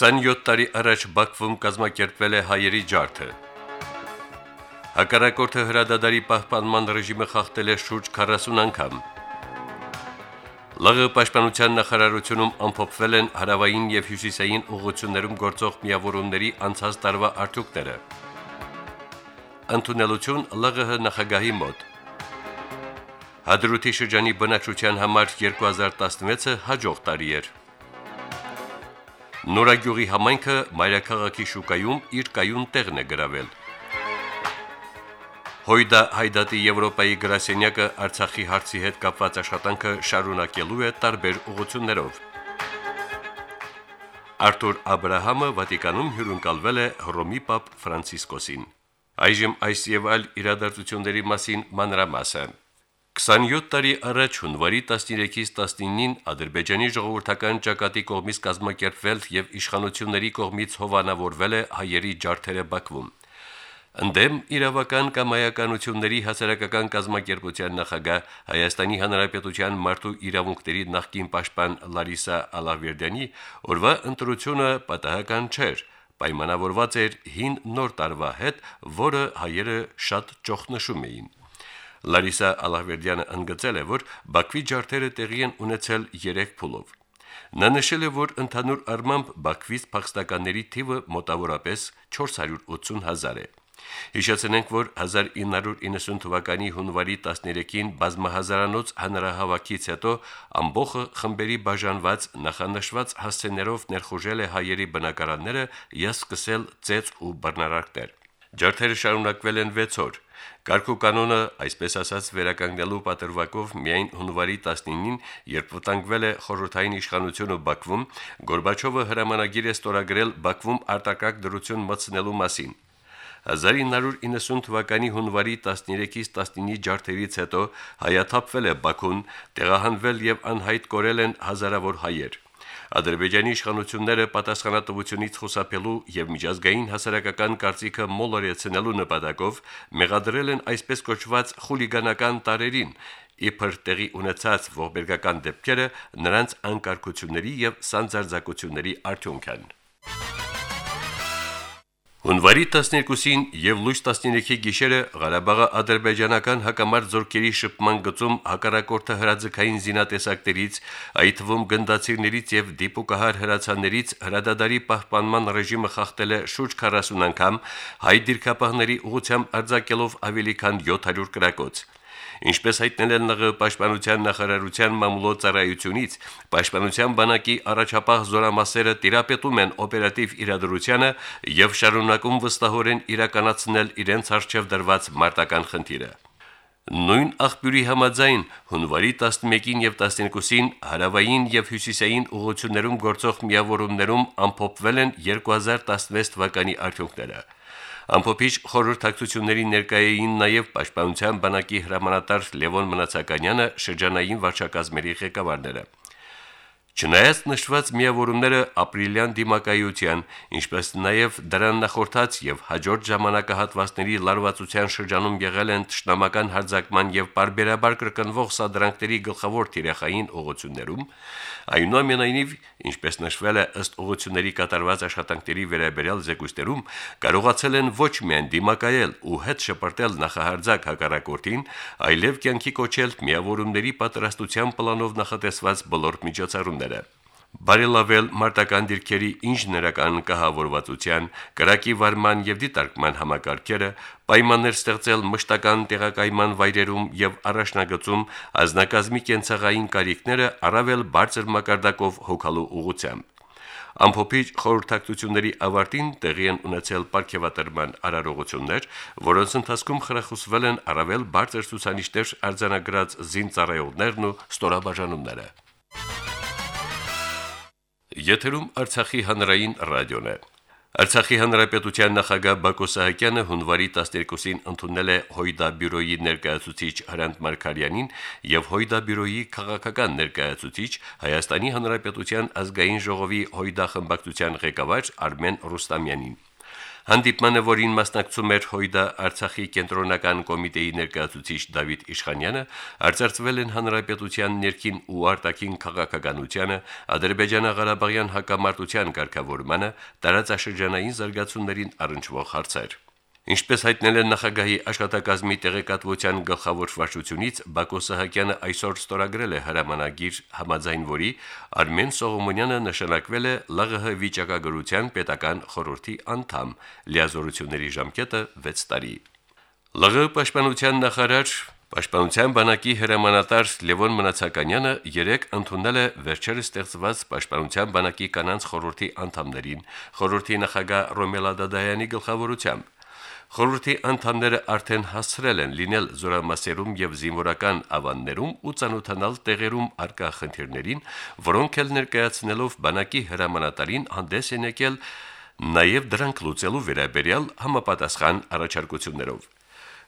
27 տարի առաջ Բաքվում կազմակերպվել է հայերի ջարդը։ Հակառակորդը հրադադարի պահպանման ռեժիմը խախտել է շուրջ 40 անգամ։ ԼՂ պաշտպանության նախարարությունում ամփոփվել են հարավային եւ հյուսիսային ուղություններում գործող միավորումների անցած տարվա արդյունքները։ Ընդունելություն ԼՂՀ նախագահի մոտ Հադրութի շրջանի բնակչության համար 2016-ը հաջող տարի էր։ Նորագյուղի համայնքը մայրաքաղաքի շուկայում իր կայուն տեղն է գրավել։ Հույդա հայդատի Եվրոպայի գրասենյակը Արցախի հարցի հետ կապված աշխատանքը շարունակելու է տարբեր ուղություններով։ Արտուր Աբ รา համը Վատիկանում հյուրընկալվել է Հռոմի Պապ Ֆրանցիսկոսին։ Այժմ այս եւ այլ իրադարձությունների մասին մանրամասը։ 27 տարի առաջ հունվարի 13-ից 19-ին Ադրբեջանի ժողովրդական ճակատի կողմից կազմակերպվել եւ իշխանությունների կողմից հովանավորվել է հայերի ջարդերը Բաքվում։ Ընդդեմ իրավական կամայականությունների հասարակական կազմակերպության նախագահ Հայաստանի Հանրապետության մարդու իրավունքների նախկին պաշտպան Լարիսա Ալավերդյանի օրվա ընտրությունը պատահական չէր, պայմանավորված էր հին նոր տարվա հետ, որը հայերը շատ ճոխնշում էին։ Լարիսա Ալավերդյանը ընդգծել է, որ Բաքվի ջարդերը տեղի են ունեցել 3 փուլով։ Նա նշել է, որ ընդհանուր առմամբ Բաքվից փախստականների թիվը մոտավորապես 480 հազար է։ Հիշեցնենք, որ 1990 թվականի հունվարի 13-ին բազմահազարանոց հանրահավաքից հետո ամբողը խմբերի բաժանված նախանշված հասցեներով ներխուժել է հայերի բնակարանները եւ սկսել ծեծ ու բռնարարքներ։ Ջարդերը շարունակվել են 6 օր։ Կարգու կանոնը, այսպես ասած, վերականգնելու պատրվակով միայն հունվարի 19-ին, երբ վտանգվել է խորհրդային իշխանությունը Բաքվում, Գորբաչովը հրամանագիր է ստորագրել Բաքվում արտակարգ դրություն մտցնելու մասին։ 1990 թվականի հունվարի 13-ից 19-ի ջարդերից հետո հայաթափվել է Բաքուն, տեղահանվել եւ անհայտ կորել են հազարավոր հայեր։ Ադրբեջանի իշխանությունները պատասխանատվությունից խուսափելու եւ միջազգային հասարակական կարծիքը մոլորեցնելու նպատակով մեղադրել են այսպես կոչված խուլիգանական տարերին, իբր տեղի ունեցած ողբերգական դեպքերը նրանց անկարգությունների եւ սանձարձակությունների արդյունք են։ Հունվարի 12-ին եւ լույս 13-ի գիշերը Ղարաբաղի ադրբեջանական հակամարտ զորքերի շփման գծում հակառակորդը հրաձգային զինատեսակներից, այդ թվում գնդացիրներից եւ դիպուկահար հրացաններից հրադադարի պահպանման ռեժիմը խախտել է շուրջ 40 անգամ, հայ դիրքապահների ուղությամբ արձակելով ավելի քան 700 կրակոց։ Ինչպես հայտնել են ԼՂ պաշտպանության նախարարության մամուլոցարայությունից, պաշտպանության բանակի առաջապահ զորամասերը տիրապետում են օպերատիվ իրադրությանը եւ շարունակում վստահորեն իրականացնել իրենց արժեվ դրված մարտական խնդիրը։ Նույն աղբյուրի համաձայն հունվարի 11-ին եւ 12-ին հարավային եւ հյուսիսային ուղություններում գործող միավորումներում ամփոփվել են 2016 թվականի արդյունքները։ Ամփոփիչ խորհրդակցությունների ներկայային նաև Պաշտպանության բանակի հրամանատար Լևոն Մնացականյանը շրջանային վարչակազմերի ղեկավարները։ Չնայած նշված միավորումները ապրիլյան դիմակայության, ինչպես նաև դրան նախորդած եւ հաջորդ ժամանակահատվածների լարվածության շրջանում եղել են ճշնամական հարձակման եւ բարբերաբար կրկնվող սադրանքների գլխավոր թիրախային ուղություններում, այնուամենայնիվ, ինչպես նշվել է ըստ ուղությունների կատարված աշխատանքների վերաբերյալ զեկույցներում, կարողացել են ոչ միայն դիմակայել ու հետ շպրտել նախահարձակ հակառակորդին, այլև կյանքի կոչել միավորումների պատրաստության պլանով նախատեսված բոլոր միջոցառումները բարելավել մարտական դիրքերի ինժեներական կահավորվածության, կրակի վարման եւ դիտարկման համակարգերը, պայմաններ ստեղծել մշտական տեղակայման վայրերում եւ առաջնագծում ազնագազմի կենցաղային կարիքները առավել բարձր մակարդակով հոգալու ուղղությամբ։ Ամփոփիչ խորհրդակցությունների ավարտին տեղի են ունեցել ապարքեվատրման արարողություններ, որոնց ընթացքում խրախուսվել են առավել բարձր ցուցանիշներ արձանագրած զինծառայողներն ու ստորաբաժանումները։ Եթերում Արցախի հանրային ռադիոն է։ Արցախի հանրապետության նախագահ Բակո Սահակյանը հունվարի 12-ին ընդունել է Հույդա բյուրոյի ներկայացուցիչ Հրանտ Մարկարյանին եւ Հույդա բյուրոյի քաղաքական ներկայացուցիչ Հայաստանի հանրապետության ազգային ժողովի Հույդա խմբակցության ղեկավար Արմեն Ռուստամյանին։ Հանդիպմանը, որին մասնակցում էր Հույդա Արցախի կենտրոնական կոմիտեի ներկայացուցիչ Դավիթ Իշխանյանը, արձարծվել են հանրապետության ներքին ու արտաքին քաղաքականությանը, Ադրբեջանա-Ղարաբաղյան հակամարտության ղեկավարմանը, տարածաշրջանային զարգացումներին առնչվող հարցեր։ Ինչպես հայտնել են նախագահի աշխատակազմի տեղեկատվության գլխավոր վարչությունից, Բակո Սահակյանը այսօր ստորագրել է հրամանագիր համաձայն որի Արմեն Սողոմոնյանը նշանակվել է ԼՂՀ վիճակագրության պետական խորհրդի անդամ, լիազորությունների ժամկետը 6 տարի։ ԼՂՀ պաշտպանության նախարար Պաշտպանության բանակի հրամանատար Լևոն Մնացականյանը երեք ընդունել է վերջերս ստեղծված Պաշտպանության բանակի կանանց խորհրդի անդամներին, խորհրդի նախագահ Ռոմելա Դադայանի գլխավորությամբ։ Խորհրդի անդամները արդեն հասցրել են լինել զորամասերում եւ զինվորական ավաններում ու ցանոթանալ տեղերում արկա խնդիրներին, որոնք էլ ներկայացնելով բանակի հրամանատարին հանդես են եկել նաև դրանք լուծելու վերաբերյալ համապատասխան առաջարկություններով։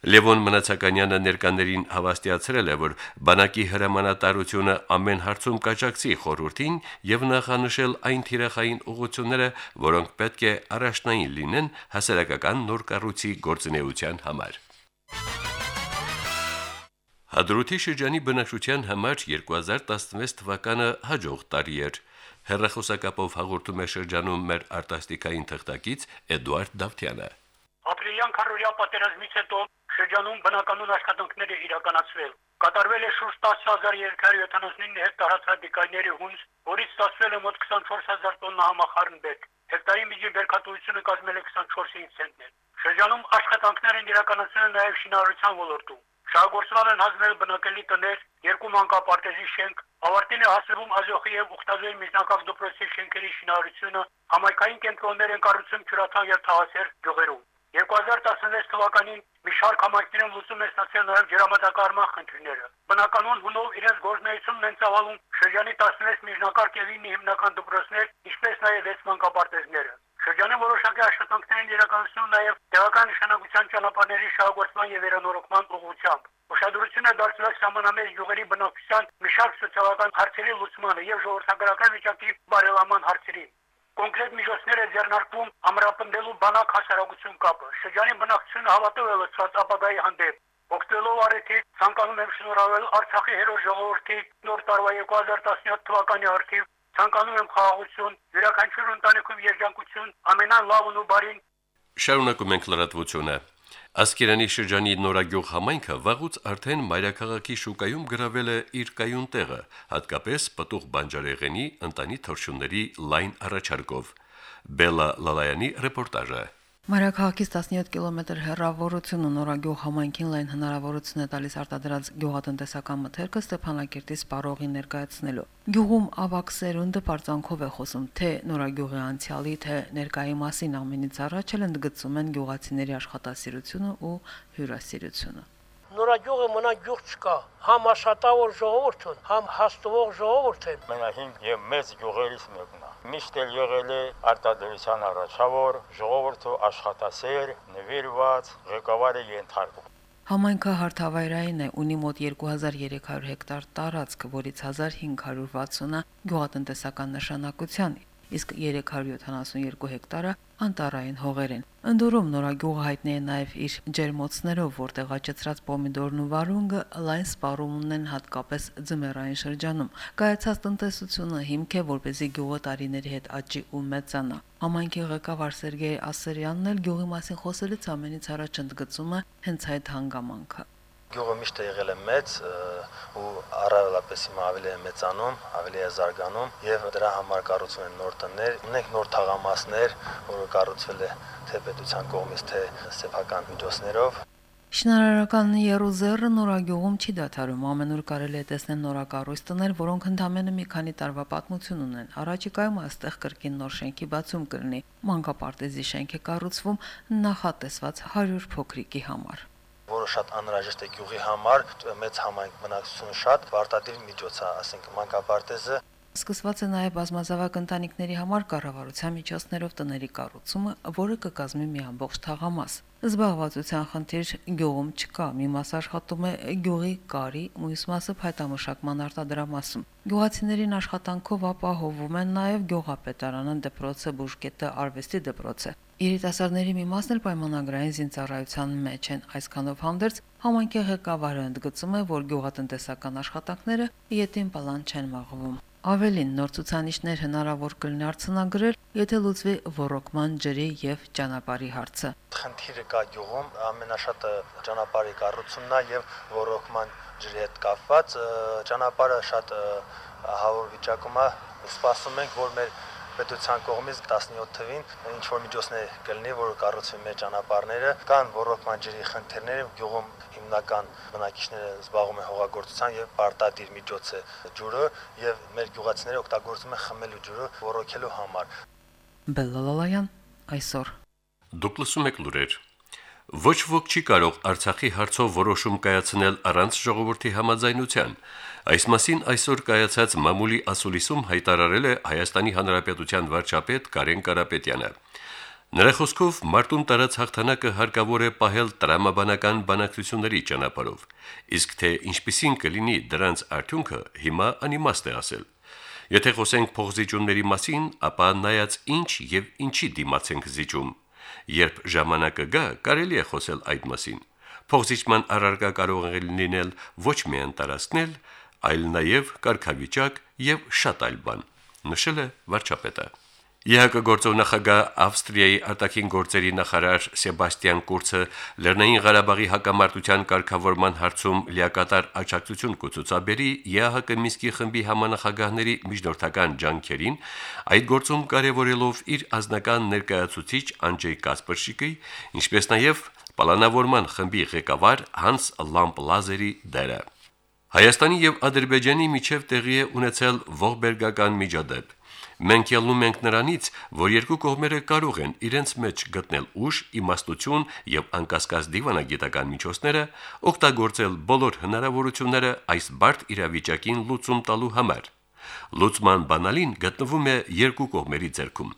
Լևոն Մնացականյանը ներկաներին հավաստիացրել է, որ բանակի հրամանատարությունը ամեն հարցում կաջակցի խորհրդին եւ նախանշել այն թիրախային ուղությունները, որոնք պետք է առաջնային լինեն հասարակական նոր կառույցի գործունեության համար։ Հադրութի շրջանի բնակչության համար 2016 թվականը հաջող տարի էր։ Հերրախոսակապով հաղորդում է շրջանում մեր արտասթիկային թղթակից Էդուարդ Դավթյանը։ Ապրիլյան քարորյա պատերազմից հետո շրջանում բնականոն աշխատանքներ է իրականացվել։ Կատարվել է շուրջ 10379 հեկտար հացադիկայների հունձ, որից ստացվել է մոտ 24000 տոննա համախառնբեկ։ Հեկտարի միջին բերքատվությունը կազմել է 24 ցենտներ։ Շրջանում աշխատանքներ են իրականացվել նաև շինարարության ոլորտում։ Շահգործվել են հազնել բնակելի տներ, երկու մանկապարտեզի շենք, ավարտին է հասնում Ազոխի եւ Ուխտազոյի միջնակարգ դպրոցի շենքերի շինարարությունը, համայնքային կենտրոններ են կառուցում Քյուրաթան եւ Թաղասեր գյուղերում։ 2016 թվականին մի շարք համայնքներում լուծում է ստացել նաև ջրամատակարարման խնդիրները։ Բնականon հունով իրենց գործունեությունն են ծավալում շրջանի 16 միջնակարգ եւ 9 հիմնական դպրոցներ, ինչպես նաև 6 մանկապարտեզները։ Շրջանի որոշակի աշխատանքներ են իրականացնում նաև տեղական նշանակության ճանապարհների շահագործման եւ վերանորոգման ուղղությամբ։ Ուշադրություն է դարձվել համանամեջ յուղերի բնակչության մի շարք սոցիալական հարցերի լուծմանը եւ ժողովրդագրական վիճակի բարելավման հարցերին կոնկրետ միջոցներ է ձեռնարկվում ամրապնդելու բանակ հասարակություն կապը։ Շրջանի բնակչությունը հավատով է լցված ապագայի հանդեպ։ Օգտվելով արեթի ցանկանում եմ շնորհավորել Արցախի հերոս ժողովրդի նոր տարվա 2017 թվականի արդիվ ցանկանում եմ խաղաղություն, յուրաքանչյուր ընտանիքում երջանկություն, ամենան լավն ու բարին։ Շարունակում ենք լրատվությունը։ Ասկերանի շրջանի Նորագյուղ համայնքը վաղուց արդեն մայրաքաղաքի շուկայում գրավել է իր կայուն տեղը, հատկապես պտուղ բանջարեղենի ընտանի թորշունների լայն առաջարկով։ Բելա Լալայանի ռեպորտաժը։ Մարաքաղաքից 17 կիլոմետր հեռավորությունը Նորագյուղ համայնքին լայն հնարավորություն է տալիս արտադրած գյուղատնտեսական մթերքը Ստեփանակերտի սպառողի ներկայացնելու։ Գյուղում ավակ սերունդը բարձանքով է խոսում թե Նորագյուղի անցյալի, թե ներկայի մասին ամենից առաջ էլ ընդգծում են գյուղացիների աշխատասիրությունը ու հյուրասիրությունը նորագյուղը մնա գյուղ չկա։ Համ աշխատավոր ժողովուրդ համ հաստվող ժողովուրդ են։ Մենահին եւ մեծ գյուղերից մեկն Միշտ էլ եղել է արտադրության առաջավոր, ժողովուրդը աշխատասեր, նվիրված, ղեկավարը ենթարկում։ Համայնքը հարթավայրային է, ունի մոտ 2300 հեկտար տարածք, որից 1560-ը գյուղատնտեսական նշանակության իսկ 372 հեկտարը անտարային հողեր են։ Ընդորում նորագյուղը հայտնի է նաև իր ջերմոցներով, որտեղ աճեցրած պոմիդորն ու վարունգը լայն սպառում ունեն հատկապես ձմեռային շրջանում։ Կայացած տնտեսությունը հիմք է, որպեսզի գյուղը տարիների հետ աճի ու մեծանա։ Համայնքի ղեկավար Սերգեյ Ասերյանն էլ գյուղի մասին խոսելուց ամենից առաջ ընդգծում է հենց այդ հանգամանքը գյուղը միշտ եղել է մեծ ու առավելապես հիմա ավելի է մեծանում, ավելի է զարգանում եւ դրա համար կառուցվում են նոր տներ, ունենք նոր թաղամասներ, որը կառուցվել է թե պետության կողմից, թե սեփական միջոցներով։ Շինարարական Երուսերը նորագյուղում չի դադարում։ Ամենուր կարելի է տեսնել նորակառույց տներ, որոնք ընդամենը մի քանի տարվա պատմություն ունեն։ Առաջիկայում այստեղ կրկին նոր շենքի բացում կլինի։ Մանկապարտեզի շենք է կառուցվում նախատեսված 100 փոքրիկի համար որը շատ անհրաժեշտ է գյուղի համար, մեծ համայնք բնակչությունը շատ պարտադիր միջոց է, ասենք մանկապարտեզը Սկսված է նաև բազմազավակ ընտանիքների համար կառավարության միջոցներով տների կառուցումը, որը կկազմի մի ամբողջ թաղամաս։ Զբաղվածության խնդիր գյուղում չկա, մի մաս աշխատում է գյուղի կարի, մյուս մասը փայտամշակման արտադրամասում։ Գյուղացիներին աշխատանքով ապահովում են նաև գյուղապետարանը, դպրոցը, բուժկետը, արվեստի դպրոցը։ Երիտասարդների մի մասն էլ պայմանագրային զինծառայության մեջ են, այսքանով հանդերձ համանքի ղեկավարը ընդգծում է, որ գյուղատնտեսական աշխատանքները յետին պալան չեն մաղվում։ Ավելին նոր ցուցանիշներ հնարավոր կլինի արցանագրել, եթե լուծվի ռոռոկման ջրի եւ ճանապարհի հարցը։ Խնդիրը կա գյուղում, ամենաշատը ճանապարհի կառուցումն է եւ ռոռոկման ջրի հետ կապված ճանապարհը շատ ահավոր վիճակում է։ Սպասում ենք, որ մեր պետության կողմից 17 թվին ինչ որ միջոցներ կլինի, որ կառուցվի մեր ճանապարհները, կան ռոռոկման ջրի խնդիրները, գյուղում հիմնական բնակիչները զբաղվում են հողագործության եւ պարտադիր միջոց է ջուրը եւ մեր գյուղացիները օգտագործում են խմելու ջուրը ռոռոքելու համար։ Բելլալալայան այսօր Դուք լսում եք լուրեր։ Ոչ ոք չի կարող Արցախի հարցով որոշում կայացնել առանց ժողովրդի համաձայնության։ Այս մասին այսօր կայացած մամուլի ասուլիսում հայտարարել է Հայաստանի Հանրապետության վարչապետ Կարեն Կարապետյանը։ Նրա խոսքով մարտուն տարած հաղթանակը հարկավոր է պահել տրամաբանական բանակցությունների ճանապարհով, իսկ թե ինչպիսին կլինի դրանց արդյունքը հիմա անիմաստ է ասել։ Եթե խոսենք փողզիջումների մասին, ապա նայած ինչ եւ ինչի դիմաց ենք զիջում։ Երբ ժամանակը գա, կարելի է խոսել այդ մասին։ Փողզիջման առարկա կարող է լինել ոչ միայն տարածքնել, այլ նաև կարգավիճակ եւ շատ այլ բան, նշել է վարչապետը։ ԵՀԿ գործող նախագահ Ավստրիայի արտաքին գործերի նախարար Սեբաստիան Կուրցը Լեռնային Ղարաբաղի հակամարտության կարգավորման հարցում լիակատար աջակցություն կցուցաբերի ԵՀԿ Միսկի խմբի համանախագահների միջնորդական ջանքերին, այդ գործում կարևորելով իր ազնական ներկայացուցիչ Անջեյ Կասպրշիկի, ինչպես նաև պլանավորման խմբի ղեկավար Հանս Լամպլազերի դերը։ Հայաստանի եւ Ադրբեջանի միջև տեղի է ունեցել ողբերգական միջադեպ։ Մենք ելնում ենք նրանից, որ երկու կողմերը կարող են իրենց մեջ գտնել ուժ, իմաստություն եւ անկասկած դիվանագիտական միջոցները, օգտագործել բոլոր հնարավորությունները այս բարդ իրավիճակին լուծում տալու համար։ Լուծման բանալին գտնվում է երկու կողմերի ձեռքում։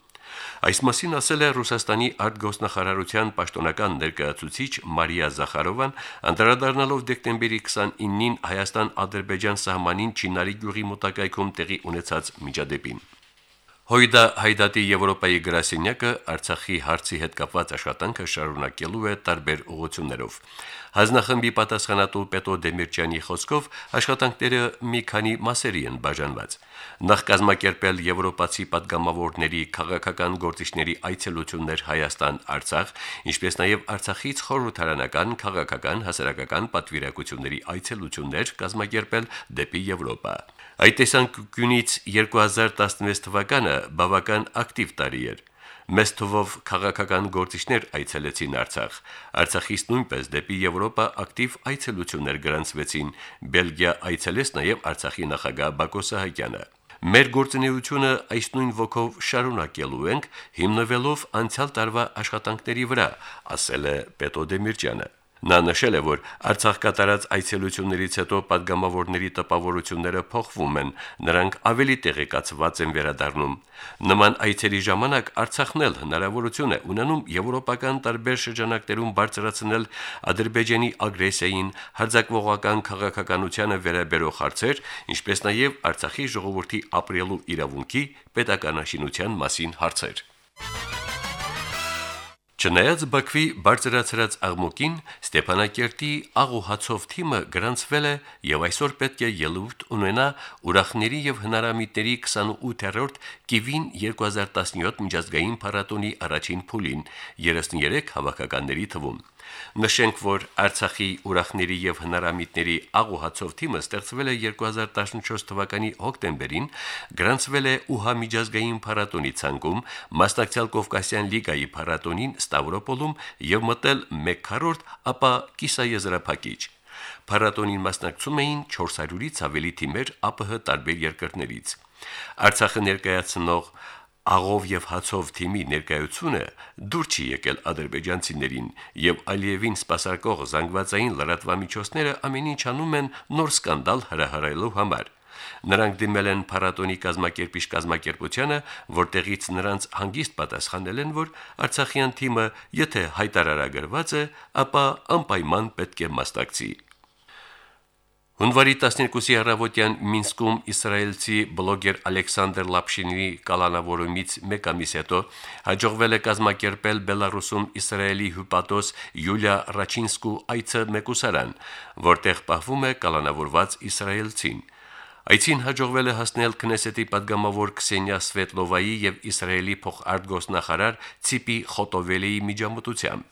Այս մասին ասել է Ռուսաստանի արտգոսնախարարության պաշտոնական ներկայացուցիչ Մարիա Զախարովան, անդրադառնալով դեկտեմբերի 29-ին Հայաստան-Ադրբեջան սահմանին Չինարի գյուղի մոտակայքում տեղի ունեցած միջադեպին։ Հույդա Հայդատի Եվրոպայի գրասենյակը Արցախի հարցի հետ կապված աշխատանքը շարունակելու է տարբեր ուղություններով։ Հանրախմբի պատասխանատու Պետո Դեմիրճյանի խոսքով աշխատանքները մի քանի մասերի են բաժանված։ Նախ կազմակերպել եվրոպացի падգամավորների քաղաքական գործիչների այցելություններ Հայաստան-Արցախ, ինչպես նաև Արցախից խորհրդարանական քաղաքական հասարակական պատվիրակությունների այցելություններ կազմակերպել դեպի Եվրոպա։ Այդ տեսանկյունից 2016 թվականը բավական ակտիվ տարի էր։ Մեծ թվով քաղաքական գործիչներ այցելեցին Արցախ։ Արցախից նույնպես դեպի Եվրոպա ակտիվ այցելություններ գրանցվեցին։ Բելգիա այցելեց նաև Արցախի նախագահ Բակո Սահակյանը։ Մեր գործունեությունը այս նույն ոգով շարունակելու ենք, հիմնվելով անցյալ տարվա աշխատանքների վրա, ասել է Պետո Դեմիրճյանը։ Նա նշել է, որ Արցախ կատարած այցելություններից հետո падգամավորների տպավորությունները փոխվում են, նրանք ավելի տեղեկացված են վերադառնում։ Նման այցերի ժամանակ Արցախն էլ հնարավորություն է ունենում եվրոպական տարբեր շրջանակներում բարձրացնել Ադրբեջանի ագրեսիային, հարձակվողական քաղաքականությանը վերաբերող հարցեր, ինչպես նաև Արցախի ժողովրդի ապրելու իրավունքի պետականաշինության մասին հարցեր։ Thank you Չնայած Բաքվի բարձրացրած աղմուկին Ստեփանակերտի աղոհացով թիմը գրանցվել է եւ այսօր պետք է ելույթ ունենա ուրախների եւ հնարամիտների 28-րդ Կիվին 2017 միջազգային փառատոնի առաջին փուլին 33 հավաքականների թվում։ Նշենք, որ Արցախի ուրախների եւ հնարամիտների աղոհացով թիմը ստեղծվել է 2014 թվականի հոկտեմբերին, գրանցվել է ՈՒՀԱ միջազգային փառատոնի ցանկում, մասնակցել Կովկասյան լիգայի փառատոնին Ստավրոպոլում եւ մտել 1/4, ապա կիսաեզրափակիչ։ Փառատոնին մասնակցում էին 400-ից ավելի թիմեր ԱՊՀ տարբեր երկրներից։ Արցախը ներկայացնող աղով եւ հացով թիմի ներկայությունը դուր չի եկել ադրբեջանցիներին եւ Ալիևին սпасարկող զանգվածային լրատվամիջոցները ամեն ինչ անում են նոր սկանդալ հրահարելու համար։ Նրանք դիմել են փառատոնի կազմակերպիչ կազմակերպությանը, որտեղից նրանց հանգիստ պատասխանել են, որ Արցախյան թիմը, եթե հայտարարագրված է, ապա անպայման պետք է մասնակցի։ Հունվարի 12-ի հրավոտյան Մինսկում իսրայելցի բլոգեր Ալեքսանդր Լապշինի կալանավորումից մեկ ամիս հետո հաջողվել է կազմակերպել Բելարուսում Իսրայելի հյուպատոս Յուլիա Ռաչինսկու այցը մեկուսարան, որտեղ պահվում է կալանավորված իսրայելցին։ Այցին հաջողվել է հասնել Կնեսետի падգամավոր Կսենիա Սվետլովայի եւ Իսրայելի փոխարտգործնախարար Ցիպի Խոտովելիի միջամտությամբ։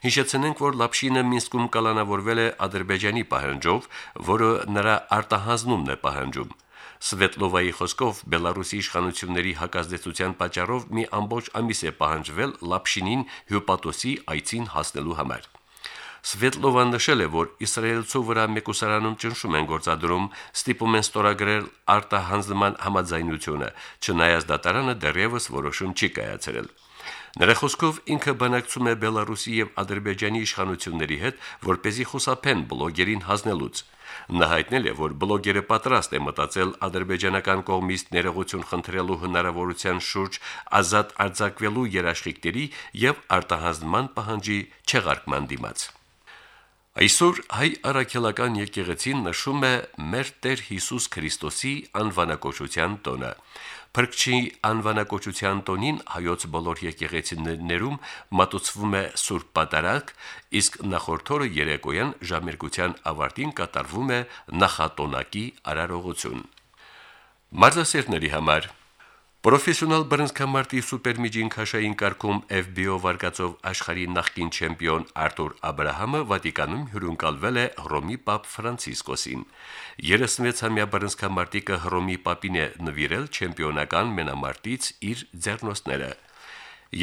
Հիշեցնենք, որ Լապշինը Մինսկում կալանավորվել է Ադրբեջանի պահանջով, որը նրա արտահանձնումն է պահանջում։ Սվետլովայի խոսքով Բելարուսի իշխանությունների հակազդեցության պատճառով մի ամբողջ ամիս է պահանջվել Լապշինին հյուպատոսի այցին հասնելու համար։ Սվետլովան նշել է, որ Իսրայելցու վրա մեկուսարանում ճնշում են գործադրում, ստիպում են ստորագրել արտահանձնման համաձայնությունը, չնայած դատարանը դեռևս որոշում չի կայացրել։ Նրա խոսքով ինքը բանակցում է Բելարուսի եւ Ադրբեջանի իշխանությունների հետ, որ เป զի խուսափեն բլոգերին հանձնելուց։ Նա հայտնել է, որ բլոգերը պատրաստ է մտածել ադրբեջանական կողմից ներողություն խնդրելու հնարավորության շուրջ ազատ արձակվելու երաշխիքների եւ արտահանձնման պահանջի չեղարկման դիմաց։ Այսօր հայ առաքելական եկեղեցին նշում է մեր Տեր Հիսուս Քրիստոսի անվանակոչության տոնը։ Փրկչի անվանակոչության տոնին հայոց բոլոր եկեղեցիներում մատուցվում է Սուրբ Պատարագ, իսկ նախորդ օրը երեկոյան ժամերգության ավարտին կատարվում է նախատոնակի արարողություն։ Մարզասերների համար Պրոֆեսիոնալ բռնցքամարտի սուպերմիջին քաշային կարգում FBO վարկածով աշխարհի նախկին չեմպիոն Արտուր Աբ รา համը Վատիկանում հյուրընկալվել է Հռոմի Պապ Ֆրանցիսկոսին։ 36-ամյա բռնցքամարտիկը Հռոմի Պապին է նվիրել չեմպիոնական մենամարտից իր ձեռնոցները։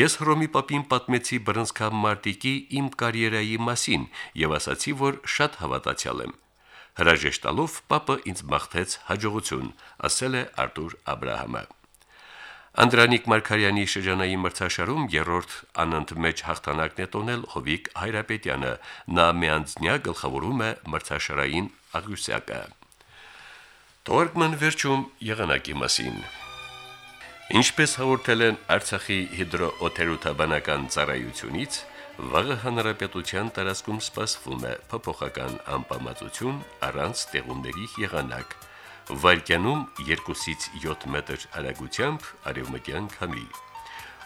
Ես Հռոմի Պապին պատմեցի բռնցքամարտիկի իմ կարիերայի մասին եւ ասացի, որ շատ հավատացյալ եմ։ Հրաժեշտալով Պապը ինձ մաղթեց հաջողություն, ասել է Արտուր Աբ รา համը։ Անդրանիկ Մարկարյանի շրջանային մրցաշարում երրորդ անընդմեջ հաղթանակն է տոնել Հովիկ Հայրապետյանը։ Նա միանձնյա գլխավորում է մրցաշարային աղյուսակը։ Տորգման վերջում եղանակի մասին։ Ինչպես հաղորդել են Արցախի հիդրոօթերոթաբանական ծառայությունից, վաղը հանրապետության տարածքում սպասվում է փոփոխական անպամացություն առանց տեղումների եղանակ վարկյանում 2-ից 7 մետր արագությամբ արևմտյան քամի։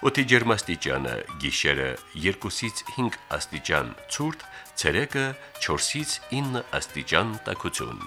Օդի ջերմաստիճանը՝ գիշերը 2-ից 5 աստիճան ցուրտ, ցերեկը 4-ից 9 աստիճան տաքություն։